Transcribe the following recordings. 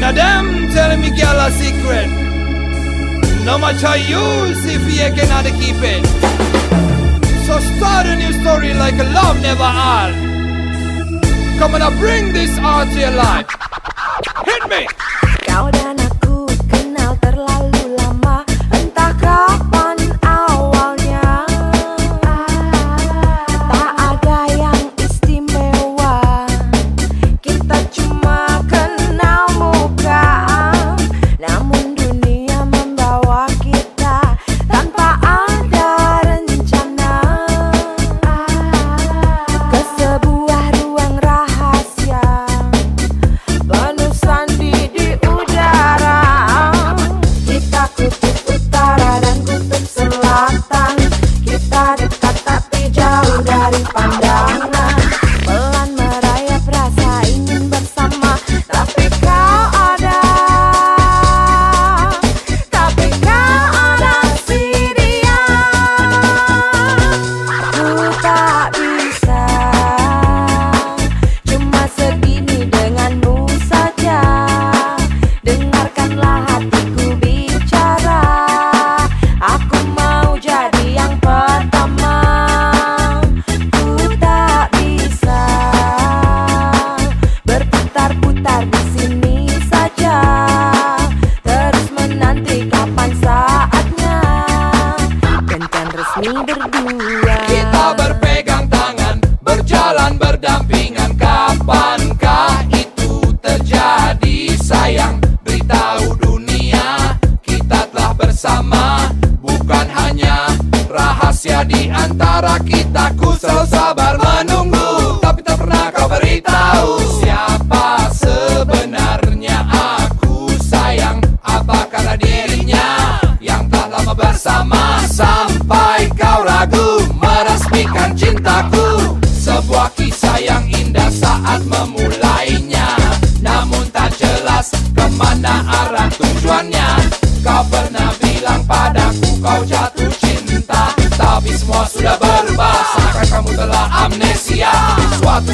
Now them telling me girl a secret. No matter use if you cannot keep it. So start a new story like a love never had. Come on, I bring this art to your life. Hit me. Tarakita com seus abraços.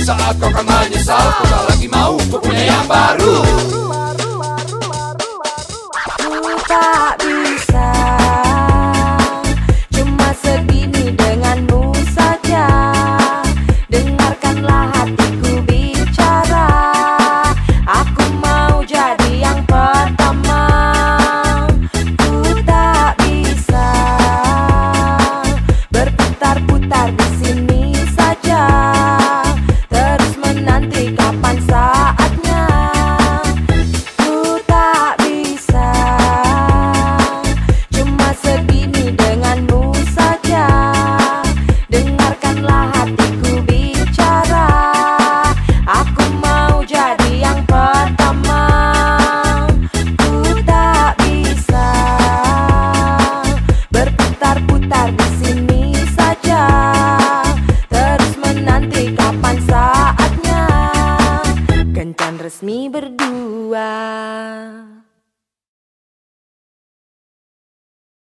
saat kau kan menyesal Kau tak lagi mau, kau punya yang baru. Kencan resmi berdua.